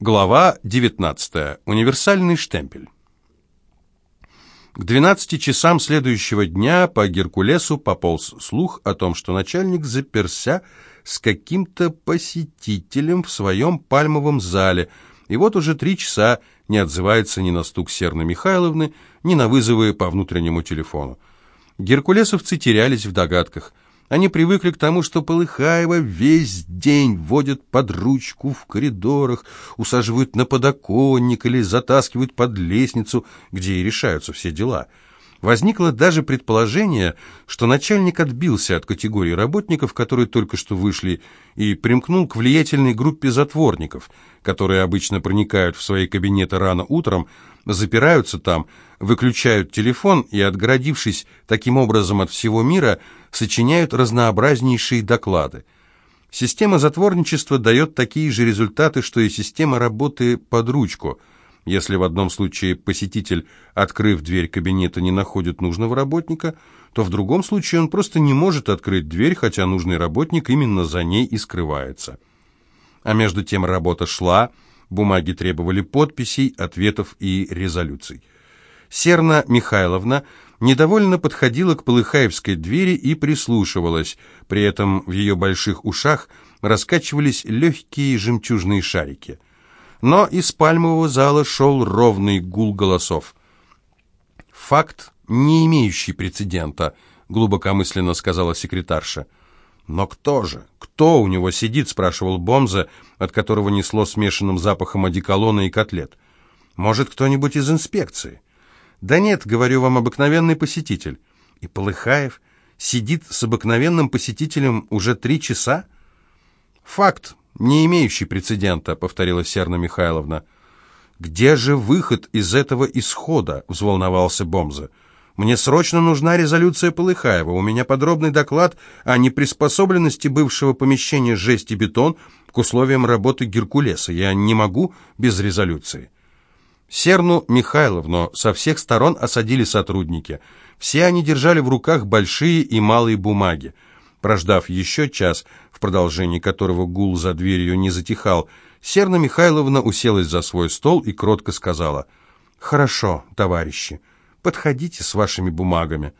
Глава 19. Универсальный штемпель. К 12 часам следующего дня по Геркулесу пополз слух о том, что начальник заперся с каким-то посетителем в своем пальмовом зале, и вот уже три часа не отзывается ни на стук Серны Михайловны, ни на вызовы по внутреннему телефону. Геркулесовцы терялись в догадках – они привыкли к тому, что Полыхаева весь день водят под ручку в коридорах, усаживают на подоконник или затаскивают под лестницу, где и решаются все дела. Возникло даже предположение, что начальник отбился от категории работников, которые только что вышли, и примкнул к влиятельной группе затворников, которые обычно проникают в свои кабинеты рано утром, запираются там, выключают телефон и, отгородившись таким образом от всего мира, сочиняют разнообразнейшие доклады. Система затворничества дает такие же результаты, что и система работы под ручку. Если в одном случае посетитель, открыв дверь кабинета, не находит нужного работника, то в другом случае он просто не может открыть дверь, хотя нужный работник именно за ней и скрывается. А между тем работа шла, бумаги требовали подписей, ответов и резолюций. Серна Михайловна недовольно подходила к Полыхаевской двери и прислушивалась, при этом в ее больших ушах раскачивались легкие жемчужные шарики. Но из пальмового зала шел ровный гул голосов. «Факт, не имеющий прецедента», — глубокомысленно сказала секретарша. «Но кто же? Кто у него сидит?» — спрашивал Бомза, от которого несло смешанным запахом одеколона и котлет. «Может, кто-нибудь из инспекции?» «Да нет, говорю вам, обыкновенный посетитель». И Полыхаев сидит с обыкновенным посетителем уже три часа? «Факт, не имеющий прецедента», — повторила Серна Михайловна. «Где же выход из этого исхода?» — взволновался Бомза. «Мне срочно нужна резолюция Полыхаева. У меня подробный доклад о неприспособленности бывшего помещения «Жесть и бетон» к условиям работы Геркулеса. Я не могу без резолюции». Серну Михайловну со всех сторон осадили сотрудники. Все они держали в руках большие и малые бумаги. Прождав еще час, в продолжении которого гул за дверью не затихал, Серна Михайловна уселась за свой стол и кротко сказала «Хорошо, товарищи, подходите с вашими бумагами».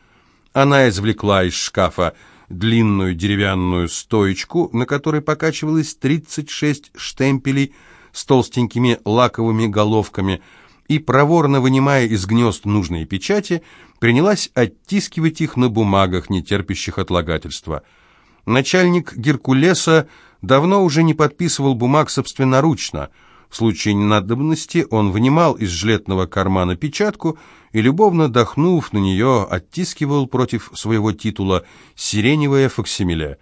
Она извлекла из шкафа длинную деревянную стоечку, на которой покачивалось 36 штемпелей с толстенькими лаковыми головками – и, проворно вынимая из гнезд нужные печати, принялась оттискивать их на бумагах, не терпящих отлагательства. Начальник Геркулеса давно уже не подписывал бумаг собственноручно. В случае надобности он вынимал из жилетного кармана печатку и, любовно дохнув на нее, оттискивал против своего титула «Сиреневое факсимиле».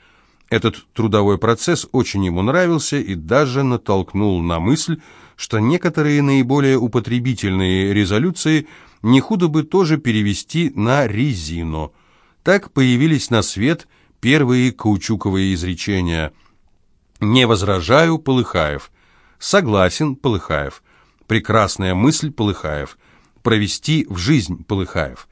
Этот трудовой процесс очень ему нравился и даже натолкнул на мысль, что некоторые наиболее употребительные резолюции не худо бы тоже перевести на резину. Так появились на свет первые каучуковые изречения «Не возражаю, Полыхаев», «Согласен, Полыхаев», «Прекрасная мысль, Полыхаев», «Провести в жизнь, Полыхаев».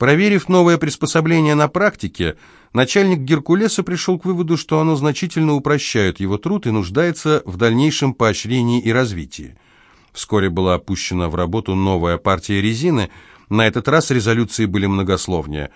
Проверив новое приспособление на практике, начальник Геркулеса пришел к выводу, что оно значительно упрощает его труд и нуждается в дальнейшем поощрении и развитии. Вскоре была опущена в работу новая партия резины, на этот раз резолюции были многословнее.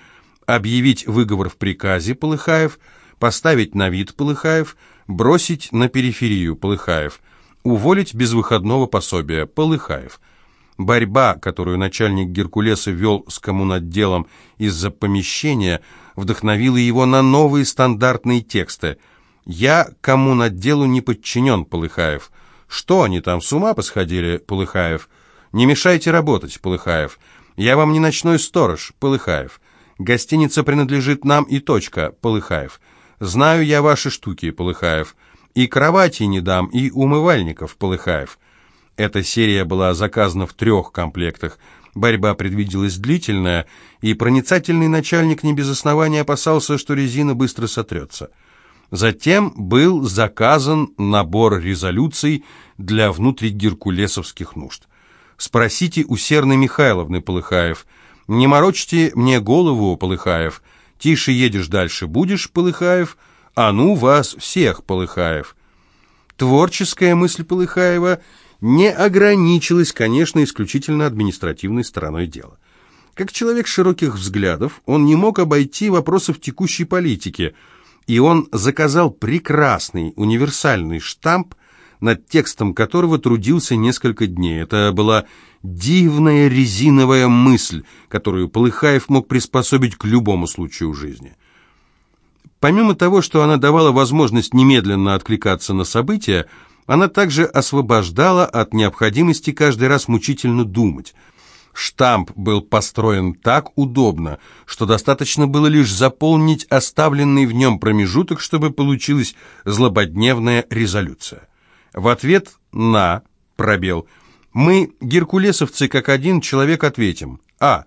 Объявить выговор в приказе Полыхаев, поставить на вид Полыхаев, бросить на периферию Полыхаев, уволить без выходного пособия Полыхаев – Борьба, которую начальник Геркулеса вел с коммунотделом из-за помещения, вдохновила его на новые стандартные тексты. «Я коммунотделу не подчинен, Полыхаев». «Что они там, с ума посходили, Полыхаев?» «Не мешайте работать, Полыхаев». «Я вам не ночной сторож, Полыхаев». «Гостиница принадлежит нам и точка, Полыхаев». «Знаю я ваши штуки, Полыхаев». «И кровати не дам, и умывальников, Полыхаев». Эта серия была заказана в трех комплектах. Борьба предвиделась длительная, и проницательный начальник не без основания опасался, что резина быстро сотрется. Затем был заказан набор резолюций для внутригеркулесовских нужд. Спросите у Серны Михайловны Полыхаев. Не морочьте мне голову, Полыхаев. Тише едешь дальше будешь, Полыхаев. А ну вас всех, Полыхаев. Творческая мысль Полыхаева не ограничилась, конечно, исключительно административной стороной дела. Как человек широких взглядов, он не мог обойти вопросов текущей политики, и он заказал прекрасный универсальный штамп, над текстом которого трудился несколько дней. Это была дивная резиновая мысль, которую Полыхаев мог приспособить к любому случаю жизни. Помимо того, что она давала возможность немедленно откликаться на события, она также освобождала от необходимости каждый раз мучительно думать – Штамп был построен так удобно, что достаточно было лишь заполнить оставленный в нем промежуток, чтобы получилась злободневная резолюция. В ответ на пробел мы, геркулесовцы, как один человек ответим А.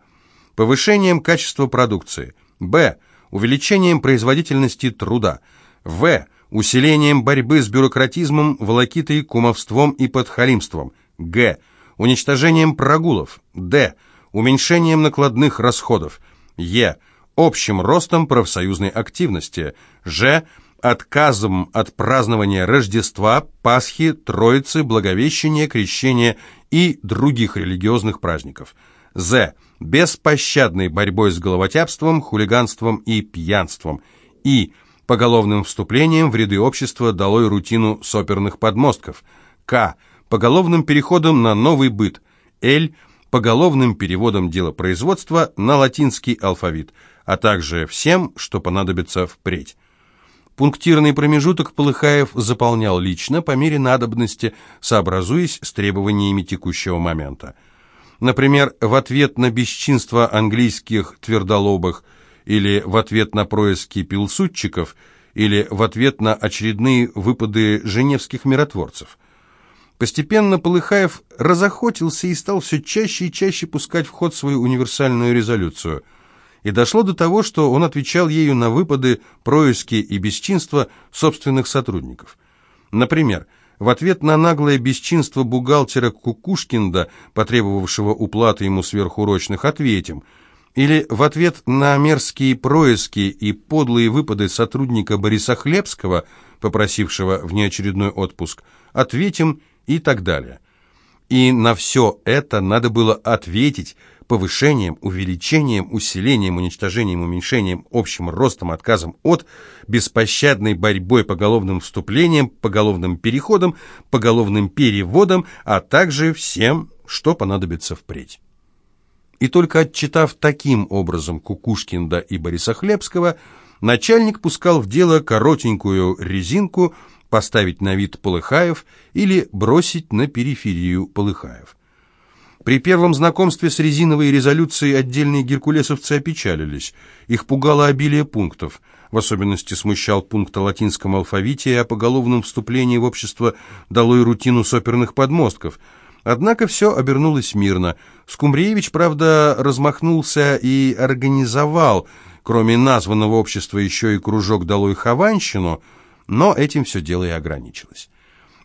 Повышением качества продукции Б. Увеличением производительности труда В. Усилением борьбы с бюрократизмом, волокитой, кумовством и подхалимством Г уничтожением прогулов, д. уменьшением накладных расходов, е. общим ростом профсоюзной активности, ж. Отказом от празднования Рождества, Пасхи, Троицы, Благовещения, Крещения и других религиозных праздников, з. беспощадной борьбой с головотяпством, хулиганством и пьянством, и поголовным вступлением в ряды общества долой рутину соперных подмостков, к. Поголовным переходом на новый быт, Л. Поголовным переводом дела производства на латинский алфавит, а также всем, что понадобится впредь. Пунктирный промежуток Полыхаев заполнял лично по мере надобности, сообразуясь с требованиями текущего момента. Например, в ответ на бесчинство английских твердолобых или в ответ на происки пилсудчиков или в ответ на очередные выпады женевских миротворцев – Постепенно Полыхаев разохотился и стал все чаще и чаще пускать в ход свою универсальную резолюцию. И дошло до того, что он отвечал ею на выпады, происки и бесчинства собственных сотрудников. Например, в ответ на наглое бесчинство бухгалтера Кукушкинда, потребовавшего уплаты ему сверхурочных, ответим. Или в ответ на мерзкие происки и подлые выпады сотрудника Бориса Хлебского, попросившего внеочередной отпуск, ответим и так далее. И на все это надо было ответить повышением, увеличением, усилением, уничтожением, уменьшением, общим ростом, отказом от, беспощадной борьбой, поголовным вступлением, поголовным переходом, поголовным переводом, а также всем, что понадобится впредь. И только отчитав таким образом Кукушкинда и Бориса Хлебского, начальник пускал в дело коротенькую резинку – поставить на вид Полыхаев или бросить на периферию Полыхаев. При первом знакомстве с резиновой резолюцией отдельные геркулесовцы опечалились. Их пугало обилие пунктов. В особенности смущал пункт о латинском алфавите и о поголовном вступлении в общество долой рутину соперных подмостков. Однако все обернулось мирно. Скумбриевич, правда, размахнулся и организовал, кроме названного общества, еще и кружок долой Хованщину – но этим все дело и ограничилось.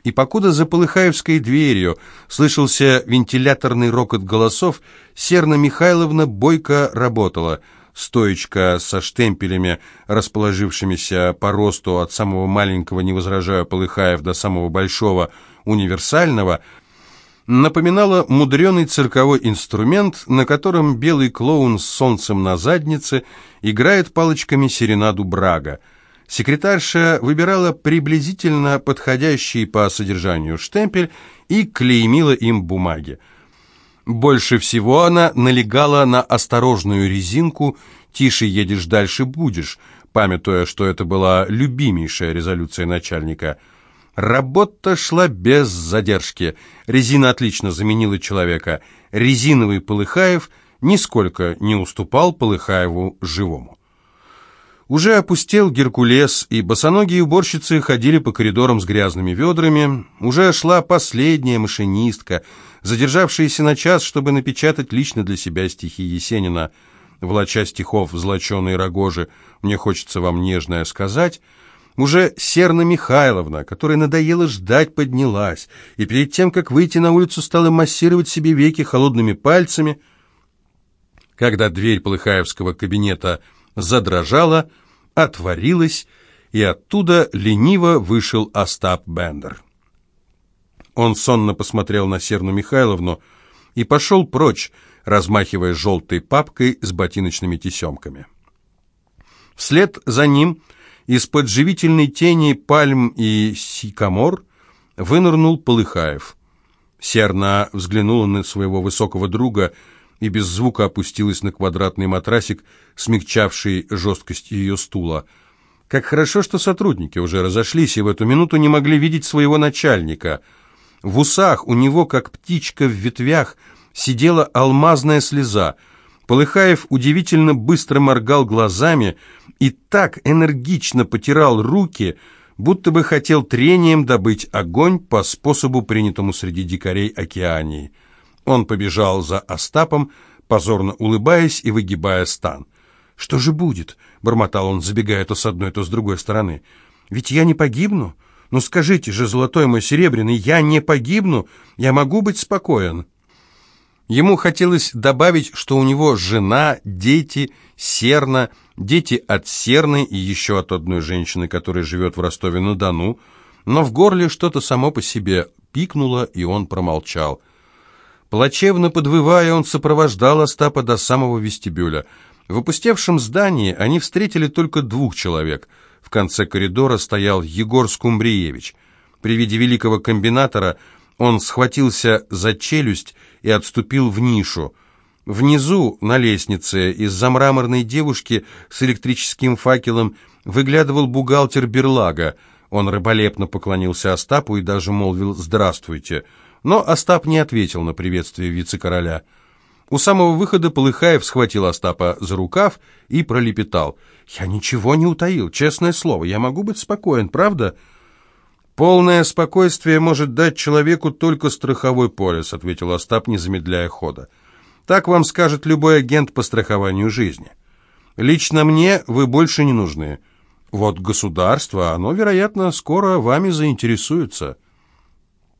И покуда за Полыхаевской дверью слышался вентиляторный рокот голосов, Серна Михайловна бойко работала. Стоечка со штемпелями, расположившимися по росту от самого маленького, не возражая Полыхаев, до самого большого, универсального, напоминала мудреный цирковой инструмент, на котором белый клоун с солнцем на заднице играет палочками серенаду Брага – Секретарша выбирала приблизительно подходящий по содержанию штемпель и клеймила им бумаги. Больше всего она налегала на осторожную резинку «Тише едешь, дальше будешь», памятуя, что это была любимейшая резолюция начальника. Работа шла без задержки. Резина отлично заменила человека. Резиновый Полыхаев нисколько не уступал Полыхаеву живому. Уже опустел Геркулес, и босоногие уборщицы ходили по коридорам с грязными ведрами. Уже шла последняя машинистка, задержавшаяся на час, чтобы напечатать лично для себя стихи Есенина. Влача стихов в злоченой рогоже, мне хочется вам нежное сказать. Уже Серна Михайловна, которой надоело ждать, поднялась, и перед тем, как выйти на улицу, стала массировать себе веки холодными пальцами. Когда дверь Полыхаевского кабинета задрожала, отворилась, и оттуда лениво вышел Остап Бендер. Он сонно посмотрел на Серну Михайловну и пошел прочь, размахивая желтой папкой с ботиночными тесемками. Вслед за ним из-под живительной тени пальм и сикамор вынырнул Полыхаев. Серна взглянула на своего высокого друга и без звука опустилась на квадратный матрасик, смягчавший жесткость ее стула. Как хорошо, что сотрудники уже разошлись и в эту минуту не могли видеть своего начальника. В усах у него, как птичка в ветвях, сидела алмазная слеза. Полыхаев удивительно быстро моргал глазами и так энергично потирал руки, будто бы хотел трением добыть огонь по способу, принятому среди дикарей Океании. Он побежал за Остапом, позорно улыбаясь и выгибая стан. «Что же будет?» — бормотал он, забегая то с одной, то с другой стороны. «Ведь я не погибну? Ну скажите же, золотой мой серебряный, я не погибну? Я могу быть спокоен?» Ему хотелось добавить, что у него жена, дети, серна, дети от серны и еще от одной женщины, которая живет в Ростове-на-Дону, но в горле что-то само по себе пикнуло, и он промолчал. Плачевно подвывая, он сопровождал Остапа до самого вестибюля. В опустевшем здании они встретили только двух человек. В конце коридора стоял Егор Скумбриевич. При виде великого комбинатора он схватился за челюсть и отступил в нишу. Внизу, на лестнице, из-за мраморной девушки с электрическим факелом выглядывал бухгалтер Берлага. Он рыболепно поклонился Остапу и даже молвил «Здравствуйте». Но Остап не ответил на приветствие вице-короля. У самого выхода Полыхаев схватил Остапа за рукав и пролепетал. «Я ничего не утаил, честное слово, я могу быть спокоен, правда?» «Полное спокойствие может дать человеку только страховой полис», ответил Остап, не замедляя хода. «Так вам скажет любой агент по страхованию жизни. Лично мне вы больше не нужны. Вот государство, оно, вероятно, скоро вами заинтересуется».